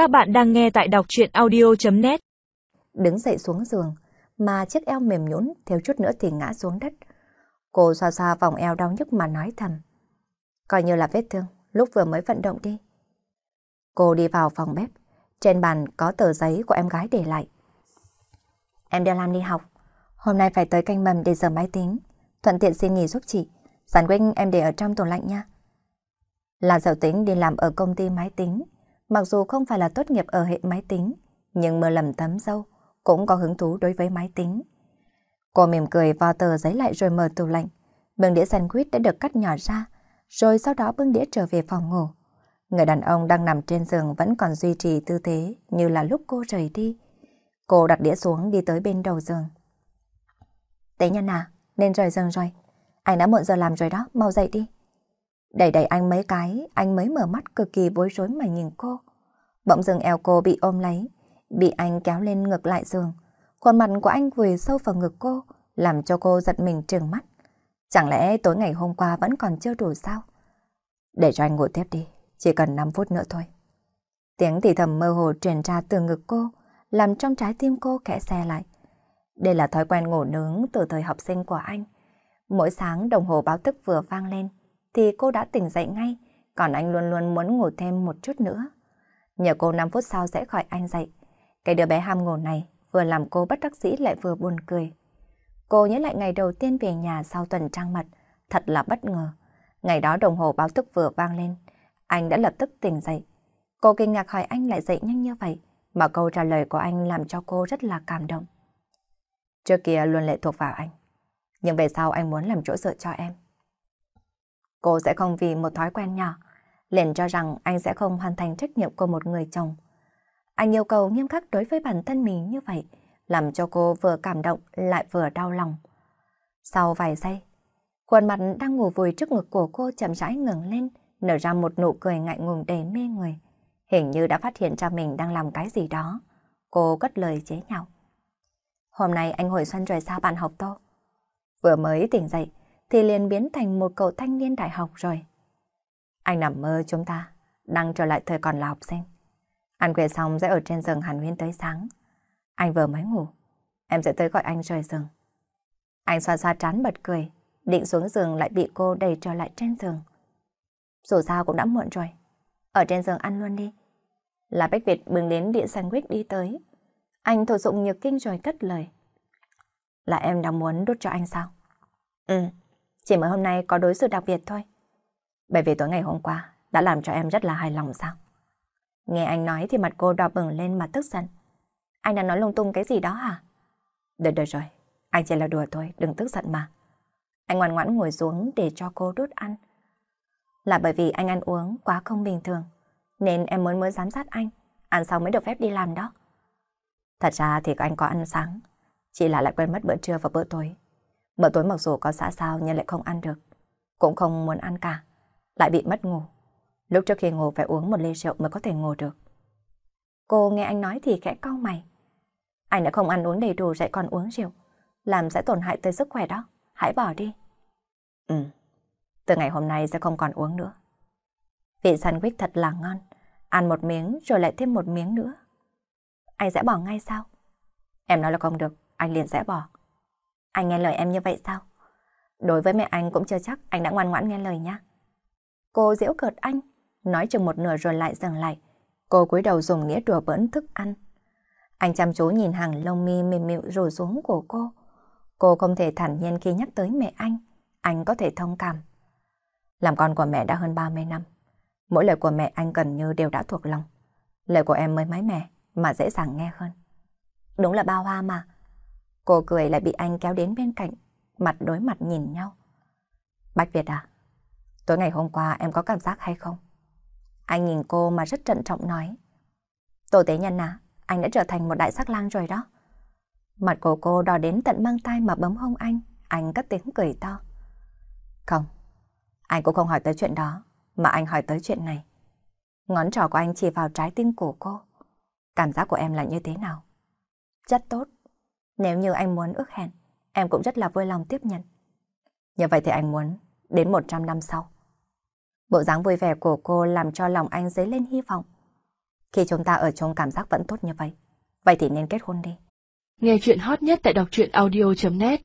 Các bạn đang nghe tại đọc chuyện audio.net Đứng dậy xuống giường, mà chiếc eo mềm nhũn thiếu chút nữa thì ngã xuống đất. Cô xoa xoa vòng eo đau nhức mà nói thầm. Coi như là vết thương, lúc vừa mới vận động đi. Cô đi vào phòng bếp, trên bàn có tờ giấy của em gái để lại. Em đưa làm đi học, hôm nay phải tới canh mầm để giờ máy tính, thuận tiện xin nghỉ giúp chị. Sản quên em để ở trong tủ lạnh nha. Là dậu tính đi làm ở công ty máy tính, mặc dù không phải là tốt nghiệp ở hệ máy tính, nhưng mơ lầm tấm dâu, cũng có hứng thú đối với máy tính. Cô mỉm cười vào tờ giấy lại rồi mở tủ lạnh, bưng đĩa sandwich đã được cắt nhỏ ra, rồi sau đó bưng đĩa trở về phòng ngủ. Người đàn ông đang nằm trên giường vẫn còn duy trì tư thế như là lúc cô rời đi. Cô đặt đĩa xuống đi tới bên đầu giường. Tế nhân à, nên rời giường rồi. Anh đã muộn giờ làm rồi đó, mau dậy đi. Đẩy đẩy anh mấy cái, anh mới mở mắt cực kỳ bối rối mà nhìn cô. Bỗng dưng eo cô bị ôm lấy, bị anh kéo lên ngược lại giường. Khuôn mặt của anh vùi sâu vào ngực cô, làm cho cô giật mình trừng mắt. Chẳng lẽ tối ngày hôm qua vẫn còn chưa đủ sao? Để cho anh ngủ tiếp đi, chỉ cần 5 phút nữa thôi. Tiếng thì thầm mơ hồ truyền ra từ ngực cô, làm trong trái tim cô kẽ xe lại. Đây là thói quen ngủ nướng từ thời học sinh của anh. Mỗi sáng đồng hồ báo thức vừa vang lên, thì cô đã tỉnh dậy ngay, còn anh luôn luôn muốn ngủ thêm một chút nữa. Nhờ cô 5 phút sau sẽ khỏi anh dậy. Cái đứa bé ham ngủ này vừa làm cô bất đắc dĩ lại vừa buồn cười. Cô nhớ lại ngày đầu tiên về nhà sau tuần trăng mật, thật là bất ngờ. Ngày đó đồng hồ báo thức vừa vang lên, anh đã lập tức tỉnh dậy. Cô kinh ngạc hỏi anh lại dậy nhanh như vậy, mà câu trả lời của anh làm cho cô rất là cảm động. Trước kia luôn lệ thuộc vào anh, nhưng về sau anh muốn làm chỗ dựa cho em. Cô sẽ không vì một thói quen nhỏ, liền cho rằng anh sẽ không hoàn thành trách nhiệm của một người chồng. Anh yêu cầu nghiêm khắc đối với bản thân mình như vậy, làm cho cô vừa cảm động lại vừa đau lòng. Sau vài giây, khuôn mặt đang ngủ vùi trước ngực của cô chậm rãi ngừng lên, nở ra một nụ cười ngại ngùng đầy mê người. Hình như đã phát hiện ra mình đang làm cái gì đó. Cô cất lời chế nhạo. Hôm nay anh hồi xuân rồi sao bạn học tô? Vừa mới tỉnh dậy, thì liền biến thành một cậu thanh niên đại học rồi. Anh nằm mơ chúng ta, đang trở lại thời còn là học sinh. Ăn khuya xong sẽ ở trên giường Hàn Huyên tới sáng. Anh vừa mới ngủ, em sẽ tới gọi anh rời giường. Anh xoa xoa trán bật cười, định xuống giường lại bị cô đẩy trở lại trên giường. Dù sao cũng đã muộn rồi, ở trên giường ăn luôn đi. Là Bách Việt bưng đến điện sandwich đi tới. Anh thổ dụng nhược kinh rồi cất lời. Là em đang muốn đốt cho anh sao? Ừ, chỉ mới hôm nay có đối xử đặc biệt thôi. Bởi vì tối ngày hôm qua đã làm cho em rất là hài lòng sao? Nghe anh nói thì mặt cô đỏ bừng lên mà tức giận. Anh đã nói lung tung cái gì đó hả? Được được rồi, anh chỉ là đùa thôi, đừng tức giận mà. Anh ngoan ngoãn ngồi xuống để cho cô đút ăn. Là bởi vì anh ăn uống quá không bình thường, nên em muốn mới giám sát anh, ăn xong mới được phép đi làm đó. Thật ra thì anh có ăn sáng, chỉ là lại quên mất bữa trưa và bữa tối. Bữa tối mặc dù có xã sao nhưng lại không ăn được, cũng không muốn ăn cả, lại bị mất ngủ. Lúc trước khi ngủ phải uống một ly rượu mới có thể ngủ được. Cô nghe anh nói thì khẽ cau mày. Anh đã không ăn uống đầy đủ lại còn uống rượu, làm sẽ tổn hại tới sức khỏe đó. Hãy bỏ đi. Ừ, từ ngày hôm nay sẽ không còn uống nữa. Vị sandwich thật là ngon, ăn một miếng rồi lại thêm một miếng nữa. Anh sẽ bỏ ngay sao? Em nói là không được, anh liền sẽ bỏ. Anh nghe lời em như vậy sao? Đối với mẹ anh cũng chưa chắc anh đã ngoan ngoãn nghe lời nhá. Cô giễu cợt anh, nói chừng một nửa rồi lại dừng lại. Cô cúi đầu dùng nghĩa đùa bỡn thức ăn. Anh chăm chú nhìn hàng lông mi mềm mịu rủ xuống của cô. Cô không thể thản nhiên khi nhắc tới mẹ anh. Anh có thể thông cảm. Làm con của mẹ đã hơn 30 năm. Mỗi lời của mẹ anh gần như đều đã thuộc lòng. Lời của em mới mái mẻ mà dễ dàng nghe hơn. Đúng là bao hoa mà. Cô cười lại bị anh kéo đến bên cạnh, mặt đối mặt nhìn nhau. Bách Việt à, tối ngày hôm qua em có cảm giác hay không? Anh nhìn cô mà rất trân trọng nói. Tổ tế nhân à, anh đã trở thành một đại sắc lang rồi đó. Mặt của cô đỏ đến tận mang tay mà bấm hông anh, anh cất tiếng cười to. Không, anh cũng không hỏi tới chuyện đó, mà anh hỏi tới chuyện này. Ngón trỏ của anh chỉ vào trái tim của cô. Cảm giác của em là như thế nào? Rất tốt. Nếu như anh muốn ước hẹn, em cũng rất là vui lòng tiếp nhận. Như vậy thì anh muốn đến 100 năm sau. Bộ dáng vui vẻ của cô làm cho lòng anh dấy lên hy vọng. Khi chúng ta ở chung cảm giác vẫn tốt như vậy, vậy thì nên kết hôn đi. Nghe chuyện hot nhất tại đọc truyện audio.net